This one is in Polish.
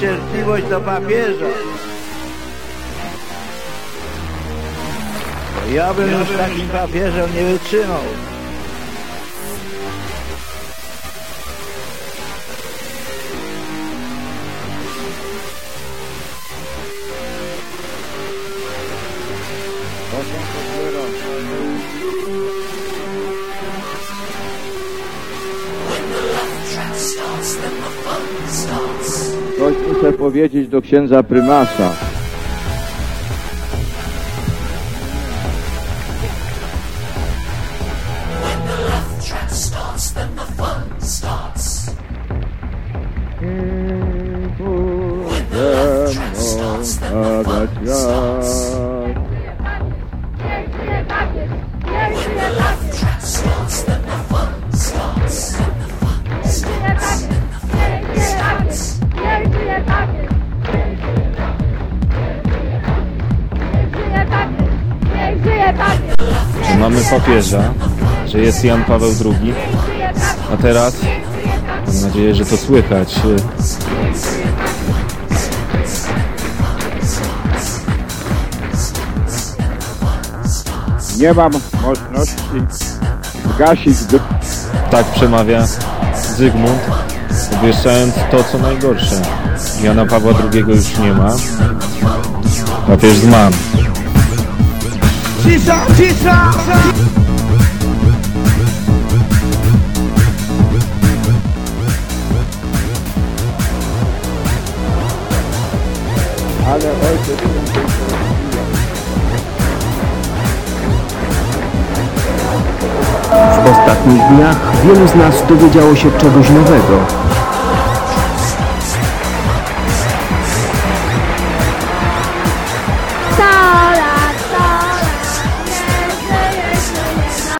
cierpliwość do papieża. Ja bym już takim papieżem nie wytrzymał. Muszę powiedzieć do księdza prymasa. Niech Że mamy papieża, że jest Jan Paweł II, a teraz mam nadzieję, że to słychać. Nie mam możliwości zgasić wy... Tak przemawia Zygmunt, obwieszczając to, co najgorsze. Jana Pawła II już nie ma. Papież zmarł. Cisza, cisza! Ale ojciec W ostatnich dniach wielu z nas dowiedziało się czegoś nowego.